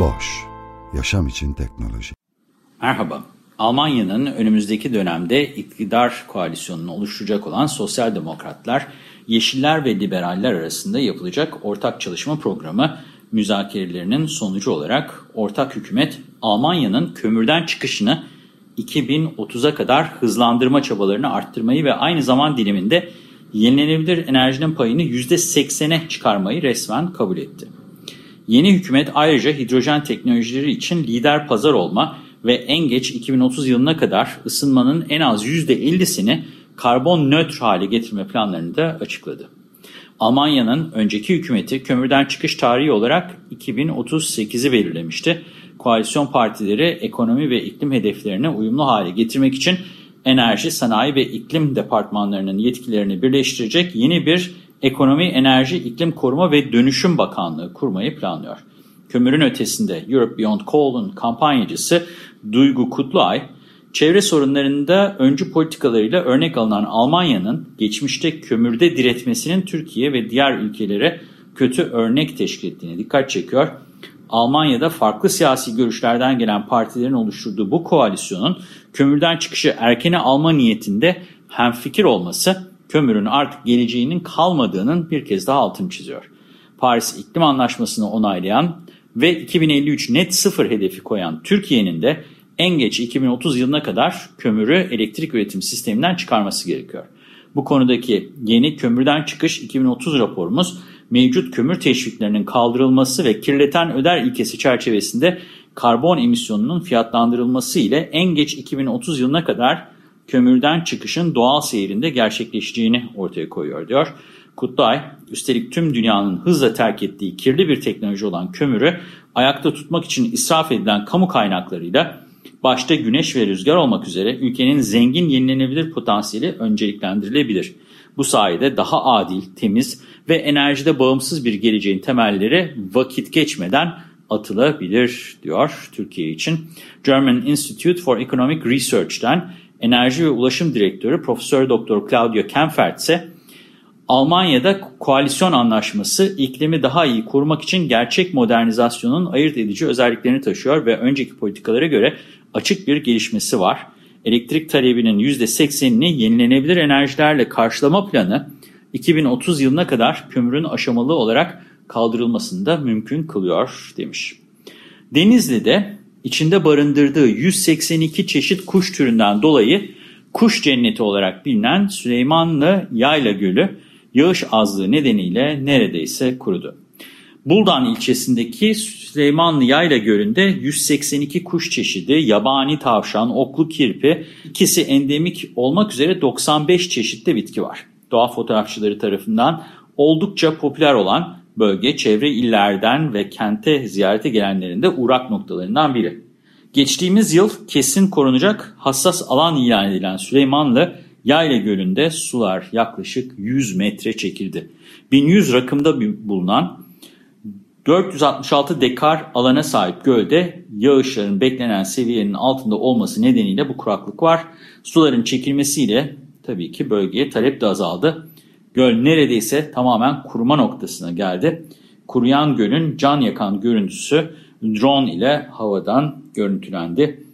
Boş, yaşam için teknoloji. Merhaba. Almanya'nın önümüzdeki dönemde iktidar koalisyonunu oluşturacak olan Sosyal Demokratlar, Yeşiller ve Liberaller arasında yapılacak ortak çalışma programı müzakerelerinin sonucu olarak ortak hükümet Almanya'nın kömürden çıkışını 2030'a kadar hızlandırma çabalarını arttırmayı ve aynı zaman diliminde yenilenebilir enerjinin payını %80'e çıkarmayı resmen kabul etti. Yeni hükümet ayrıca hidrojen teknolojileri için lider pazar olma ve en geç 2030 yılına kadar ısınmanın en az %50'sini karbon nötr hale getirme planlarını da açıkladı. Almanya'nın önceki hükümeti kömürden çıkış tarihi olarak 2038'i belirlemişti. Koalisyon partileri ekonomi ve iklim hedeflerine uyumlu hale getirmek için enerji, sanayi ve iklim departmanlarının yetkilerini birleştirecek yeni bir Ekonomi, Enerji, İklim Koruma ve Dönüşüm Bakanlığı kurmayı planlıyor. Kömürün ötesinde Europe Beyond Coal'un kampanyacısı Duygu Kutluay, çevre sorunlarında öncü politikalarıyla örnek alınan Almanya'nın geçmişte kömürde diretmesinin Türkiye ve diğer ülkelere kötü örnek teşkil ettiğine dikkat çekiyor. Almanya'da farklı siyasi görüşlerden gelen partilerin oluşturduğu bu koalisyonun kömürden çıkışı erkene alma niyetinde hemfikir olması kömürün artık geleceğinin kalmadığının bir kez daha altını çiziyor. Paris İklim Anlaşması'nı onaylayan ve 2053 net sıfır hedefi koyan Türkiye'nin de en geç 2030 yılına kadar kömürü elektrik üretim sisteminden çıkarması gerekiyor. Bu konudaki yeni kömürden çıkış 2030 raporumuz mevcut kömür teşviklerinin kaldırılması ve kirleten öder ilkesi çerçevesinde karbon emisyonunun fiyatlandırılması ile en geç 2030 yılına kadar kömürden çıkışın doğal seyrinde gerçekleşeceğini ortaya koyuyor diyor. Kutlay, üstelik tüm dünyanın hızla terk ettiği kirli bir teknoloji olan kömürü ayakta tutmak için israf edilen kamu kaynaklarıyla başta güneş ve rüzgar olmak üzere ülkenin zengin yenilenebilir potansiyeli önceliklendirilebilir. Bu sayede daha adil, temiz ve enerjide bağımsız bir geleceğin temelleri vakit geçmeden atılabilir diyor Türkiye için. German Institute for Economic Research'ten Enerji ve Ulaşım Direktörü Profesör Doktor Claudio Kempfert ise Almanya'da koalisyon anlaşması iklimi daha iyi korumak için gerçek modernizasyonun ayırt edici özelliklerini taşıyor ve önceki politikalara göre açık bir gelişmesi var. Elektrik talebinin %80'ini yenilenebilir enerjilerle karşılama planı 2030 yılına kadar kömürün aşamalı olarak kaldırılmasını da mümkün kılıyor demiş. Denizli'de içinde barındırdığı 182 çeşit kuş türünden dolayı kuş cenneti olarak bilinen Süleymanlı Yayla Gölü yağış azlığı nedeniyle neredeyse kurudu. Buldan ilçesindeki Süleymanlı Yayla Gölü'nde 182 kuş çeşidi, yabani tavşan, oklu kirpi, ikisi endemik olmak üzere 95 çeşitli bitki var. Doğa fotoğrafçıları tarafından oldukça popüler olan bölge çevre illerden ve kente ziyarete gelenlerin de uğrak noktalarından biri. Geçtiğimiz yıl kesin korunacak hassas alan ilan edilen Süleymanlı Yayla Gölü'nde sular yaklaşık 100 metre çekildi. 1100 rakımda bulunan 466 dekar alana sahip gölde yağışların beklenen seviyenin altında olması nedeniyle bu kuraklık var. Suların çekilmesiyle tabii ki bölgeye talep de azaldı. Göl neredeyse tamamen kuruma noktasına geldi. Kuruyan gölün can yakan görüntüsü drone ile havadan görüntülendi.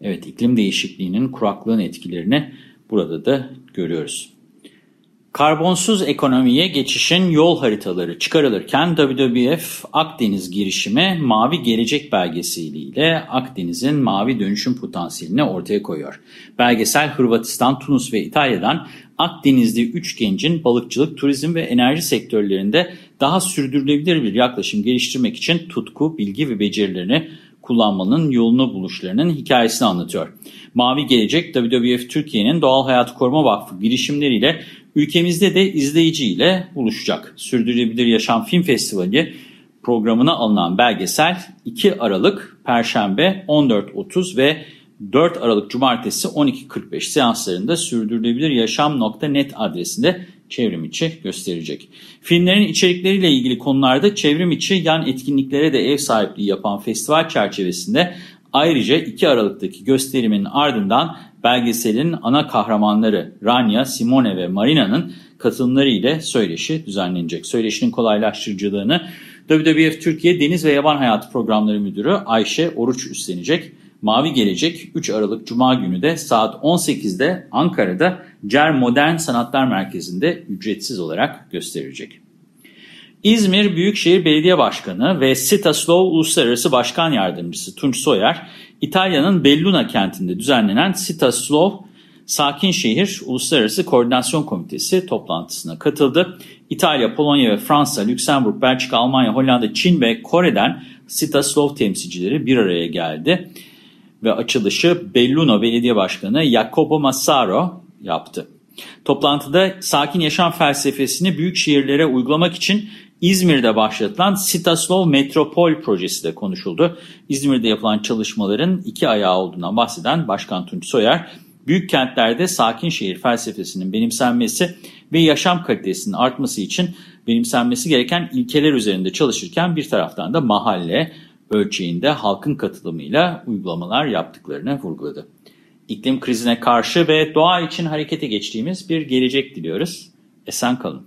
Evet iklim değişikliğinin kuraklığın etkilerini burada da görüyoruz. Karbonsuz ekonomiye geçişin yol haritaları çıkarılırken WWF Akdeniz girişimi Mavi Gelecek belgeseliyle Akdeniz'in mavi dönüşüm potansiyelini ortaya koyuyor. Belgesel Hırvatistan, Tunus ve İtalya'dan Akdeniz'de üç gencin balıkçılık, turizm ve enerji sektörlerinde daha sürdürülebilir bir yaklaşım geliştirmek için tutku, bilgi ve becerilerini kullanmanın yolunu buluşlarının hikayesini anlatıyor. Mavi Gelecek, WWF Türkiye'nin Doğal Hayat Koruma Vakfı girişimleriyle ülkemizde de izleyiciyle buluşacak. Sürdürülebilir Yaşam Film Festivali programına alınan belgesel 2 Aralık Perşembe 14.30 ve 4 Aralık Cumartesi 12.45 seanslarında sürdürülebiliryaşam.net adresinde çevrim içi gösterecek. Filmlerin içerikleriyle ilgili konularda çevrim içi yan etkinliklere de ev sahipliği yapan festival çerçevesinde ayrıca 2 Aralık'taki gösterimin ardından belgeselin ana kahramanları Rania, Simone ve Marina'nın katılımları ile söyleşi düzenlenecek. Söyleşinin kolaylaştırıcılığını WWF Türkiye Deniz ve Yaban Hayatı Programları Müdürü Ayşe Oruç üstlenecek. Mavi Gelecek 3 Aralık Cuma günü de saat 18'de Ankara'da CER Modern Sanatlar Merkezi'nde ücretsiz olarak gösterilecek. İzmir Büyükşehir Belediye Başkanı ve Citaslov Uluslararası Başkan Yardımcısı Tunç Soyer, İtalya'nın Belluna kentinde düzenlenen Citaslov Sakin Şehir Uluslararası Koordinasyon Komitesi toplantısına katıldı. İtalya, Polonya ve Fransa, Lüksemburg, Belçika, Almanya, Hollanda, Çin ve Kore'den Citaslov temsilcileri bir araya geldi ve açılışı Belluno Belediye Başkanı Jacopo Massaro yaptı. Toplantıda sakin yaşam felsefesini büyük şehirlere uygulamak için İzmir'de başlatılan Citaslov Metropol projesi de konuşuldu. İzmir'de yapılan çalışmaların iki ayağı olduğundan bahseden Başkan Tunç Soyer, büyük kentlerde sakin şehir felsefesinin benimsenmesi ve yaşam kalitesinin artması için benimsenmesi gereken ilkeler üzerinde çalışırken bir taraftan da mahalle, ölçeğinde halkın katılımıyla uygulamalar yaptıklarını vurguladı. İklim krizine karşı ve doğa için harekete geçtiğimiz bir gelecek diliyoruz. Esen kalın.